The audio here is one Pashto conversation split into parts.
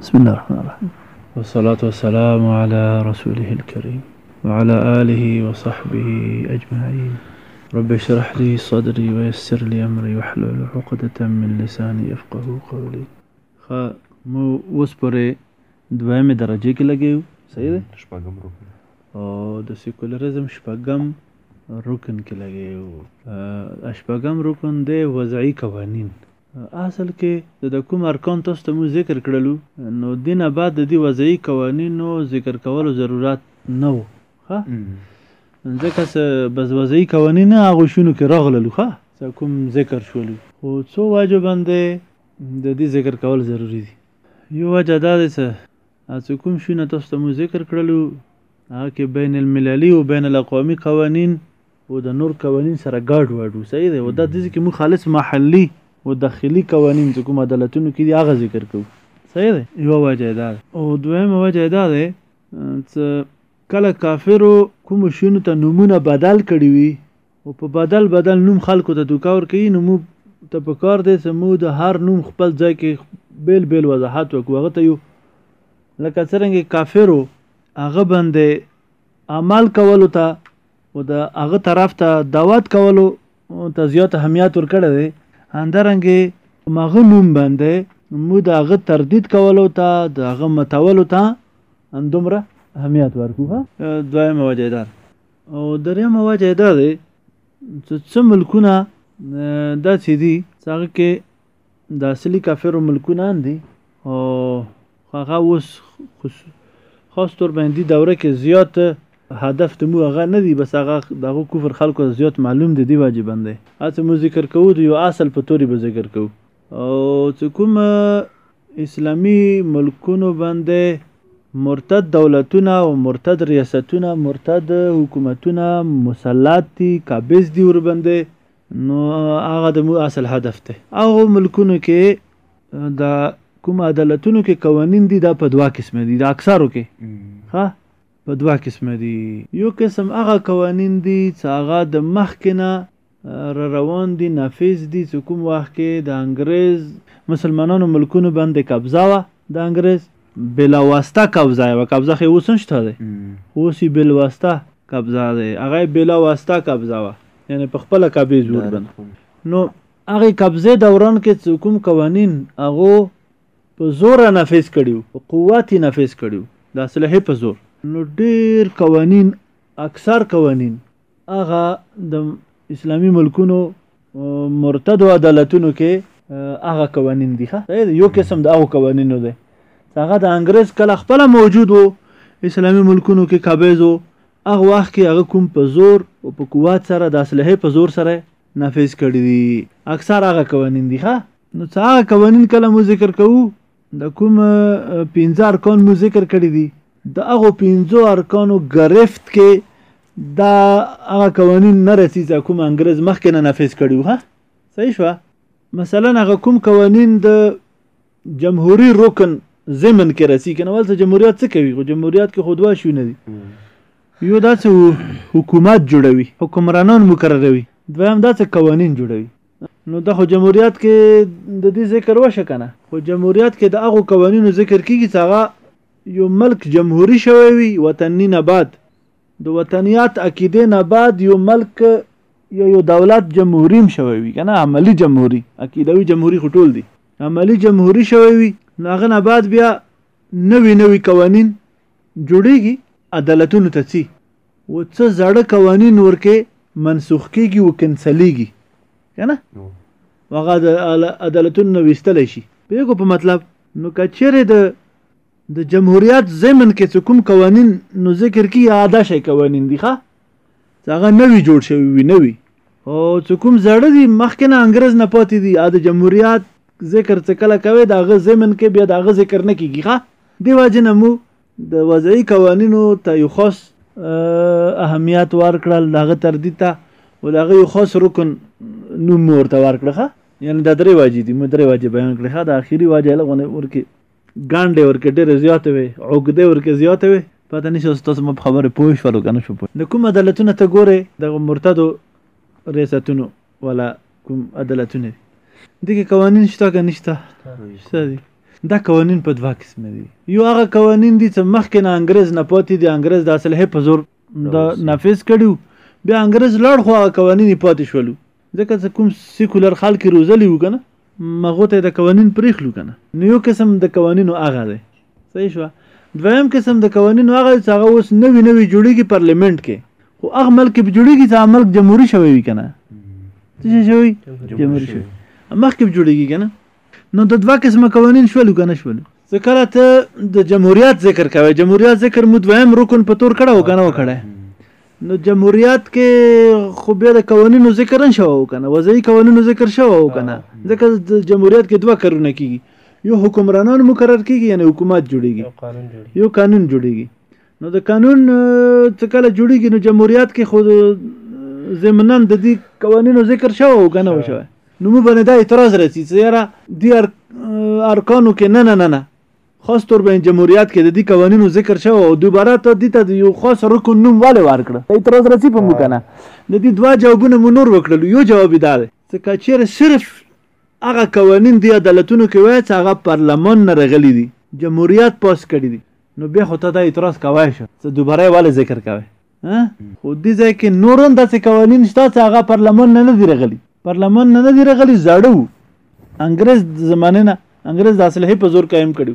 بسم الله الرحمن الرحيم والصلاة والسلام على رسوله الكريم وعلى آله وصحبه أجمعين رب اشرح لي صدري ويسر لي أمري واحلل عقدة من لساني يفقه قولي خا مو اوس پرې دویمه درجه کې لګیو صحیح ده شپږم رکن او د سیکولریزم شپږم رکن کې لګیو شپږم رکن دی وضعي قوانین اصل کې د د کوم ارکان تاسو ته مونږ ذکر کړلو نو دې نه بعد د دې وضعي قوانینو ذکر کولو ضرورت نه و ښه ځکه څه بس وضعي قوانین هغه شونو کې راغللو ښه څه کوم ذکر شولو خو څو وجو باندې د دې ذکر کول ضروری دي یو وجه دا دی څه څه کوم شونه تاسو ته مو ذکر کړلو هغه کې بین المللي او بین الاقوامي قوانین او د نور قوانین سره ګاډ واډ وو صحیح دی او دا دې کې موږ خالص محلي او داخلي قوانین چې کوم عدالتونو کې دي هغه ذکر کوو صحیح دی یو وجه دا او دویمه وجه دا ده چې کله کافرو کوم شونو ته نمونه بدل کړی وي او په بدل بدل نوم خلکو ته دوکا ورکوي نو موږ ته په کار دی چې موږ د هر نوم خپل ځای کې بیل بیل وضاحت وکړو هغه ته یو لکه څرنګه کافرو هغه باندې عمل کولو ته او د هغه طرف ته دعوت کولو ته زیات اهمیت ورکړی دی همدارنګه مغه نوم باندې مو د هغه تردید کولو ته د هغه متولو ته همدومره اهمیت ورکوه دویمه وجه ده او دریمه وجه ده چې څه ملکونه داسې دي چې هغه کې د اصلي کافرو ملکونه اندي او هغه اوس خاص طور باندې دی دوره کې زیات هدف ته مو هغه نه دی بس هغه دغه کفر خلکو زیات معلوم دی دی واجب باندې اته مو ذکر کوو دی یو اصل په توري به ذکر کوو او چې کوم اسلامی ملکونو باندې مرتد دولتونه او مرتد ریاستونه مرتد حکومتونه مسلط دي قابض دي ور باندې نو هغه د مو اصل هدف دی هغه ملکونو کې د کوم عدالتونو کې قوانين دي دا په دوا قسمه دي د اکثرو کې ها په دوا قسمه دي یو قسم هغه قوانين دي چې هغه د مخکنه را روان دي نافذ دي چې کوم وخت کې د انګريز مسلمانانو ملکونو باندې قبضه و د انګريز بلاواسطه قبضه یوه قبضه خو اوس نشته دی اوس یې بلواسطه قبضه دی هغه یې بلاواسطه قبضه وه یعنې په خپله قبضې جوړ بن نو هغې قبضې دوران کې چې کوم قوانین هغو په زوره نفذ کړي وو په قوت یې نفذ کړي وو د اسلحې په زور نو ډېر قوانین اکثر قوانین هغه د اسلامي ملکونو مرتدو عدالتونو کې هغه قوانین دي ښه یو قسم د هغو قوانینو دی هغه د انګريز کله خپل موجود وو اسلامي ملکونو کې قابض وو هغه وخت کې هغه کوم په زور او په قوت سره د اسلحې په زور سره نافذ کړی دي اکثر هغه قوانین دي ښه نو څه هغه قوانین کله مو ذکر کوو د کوم پنځه ارکان مو ذکر کړی دي د هغه پنځو ارکانو گرفت کې دا هغه قوانین نه رسي چې کوم انګريز مخکې نه نافذ کړي وه صحیح شو مثلا هغه کوم قوانین د جمهوری رکن زمن کې رسي کنه ولته جمهوریت څه کوي خو جمهوریت کې خو دوه شونه دي یو داسې حکومت جوړوي حکمرانان مقرروي دویم داسې قوانین جوړوي نو دا خو جمهوریت کې د دې ذکر وشه کنه خو جمهوریت کې د هغه قوانینو ذکر کیږي چې هغه یو ملک جمهوری شوی وي وطنی نه بعد د وطنیات عقیده نه بعد یو ملک یو یو دولت جمهوریم شوی وي کنه عملی جمهوری عقیدوي جمهوری خټول دي عملی جمهوری شوی وي ناغه نه بعد بیا نوی نوی قوانین جوړیږي عدالتونو ته چی و څه زړه قوانین ورکه منسوخ کیږي و کنسلیږي کنه وغه د عدالتونو وستل شي پیګو په مطلب نو کچره د د جمهوریت زمن کې څه کوم قوانین نو ذکر کی یاده شي قوانین دي ښه هغه نوی جوړ شوی وي نوی او څه کوم زړه دي مخکې نه انګريز نه پاتې دي د جمهوریت ذکر څه کله کوي دا غ زمن کې بیا دا غ ذکر نه کیږي ښه دی واجنه مو د وضعي قوانینو ته یو خاص اهمیت ورکړل د هغه تردید ته او د هغه یو خاص رکن نوم ورته ورکړه یعنی دا درې واجې دي مو درې واجې بیان کړې ښه دا اخیری واجه لغونه ورکه ګانډې ورکه ډېر زیاته وي عقده ورکه زیاته وي پته نشي تاسو مو په خبره پوه شو کنه شو د کوم عدالتونه ته ګوره د مرتدو ریاستونو ولا کوم عدالتونه دي دي کې قوانين شته که نشته شته دي دا قوانين په دوا قسم دي یو هغه قوانين دي چې مخکې نه انګريز نه پاتې دي انګريز د اصله په زور دا نافذ کړیو بیا انګريز لړ خو هغه قوانين پاتې شولو ځکه چې کوم سیکولر خلک روزلی وو کنه مغو ته د قوانین پریخلو کنه نو یو قسم د قوانینو هغه دی صحیح شو دویم قسم د قوانینو هغه چې هغه اوس نوی نوی جوړیږي پارلیمنت کې خو هغه ملک کې جوړیږي چې ملک جمهوریت شوی وي کنه څه شوی جمهوریت شوی مخکې جوړیږي کنه نو د دوا قسمه قوانین شول کنه شول ځکه کله ته د جمهوریت ذکر کوي جمهوریت ذکر مو دویم رکن په تور کړه وکنه وکړه نو جمهوریت کې خو بیا د قوانینو ذکر نه شوی و که نه وضعي قوانینو ذکر شوی و که نه ځکه د جمهوریت کې دوه کارونه کېږي یو حکمرانان مقرر کېږي یعنې حکومت جوړېږي یو قانون جوړېږي نو د قانون څه کله جوړېږي نو جمهوریت کې خو ضمنا د دې قوانینو ذکر شوی او که نه و شوی نو موږ باندې دا اعتراض راځي چې یاره دې ارکانو کې نه نه نه نه خاص طور په جمهوریت کې د دې قوانینو ذکر شوی او دوباره ته دې ته د یو خاص رکن نوم ولې ورکړ ته اعتراض راځي په موږ کنه د دې دوه جوابونه مو نور وکړل یو جواب دا دی چې کچیر صرف هغه قوانین دی عدالتونو کې وای چې هغه پارلمان نه رغلي دي جمهوریت پاس کړی دي نو بیا خو ته دا اعتراض کوای شو چې دوباره ولې ذکر کوي خو دې ځای کې نور هم داسې قوانین شته چې هغه پارلمان نه نه دي راغلي پارلمان نه نه دي راغلي زاړه وو انګرېز زمانه نه انګرېز د اصلحې په زور قایم کړي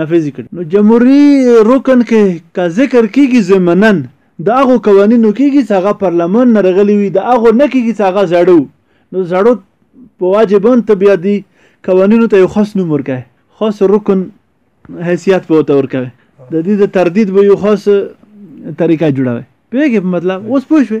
نافذ کړي نو جمهوریت رکن کې کا ذکر کیږي زمنن د هغه قوانینو کېږي چې هغه پارلمان نه رغلي وي د هغه نه کېږي چې هغه زړو نو زړو په واجبون ته بیا دي قوانینو ته یو خاص نوم ورکړي خاص رکن حیثیت په تور کوي د دې د تردید به یو خاص طریقه جوړوي پیګه مطلب اوس پوښوي